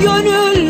gönül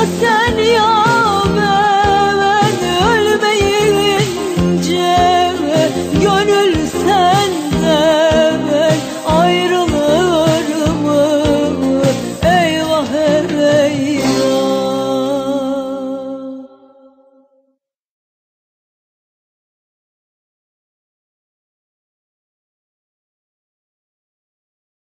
bırak gel ya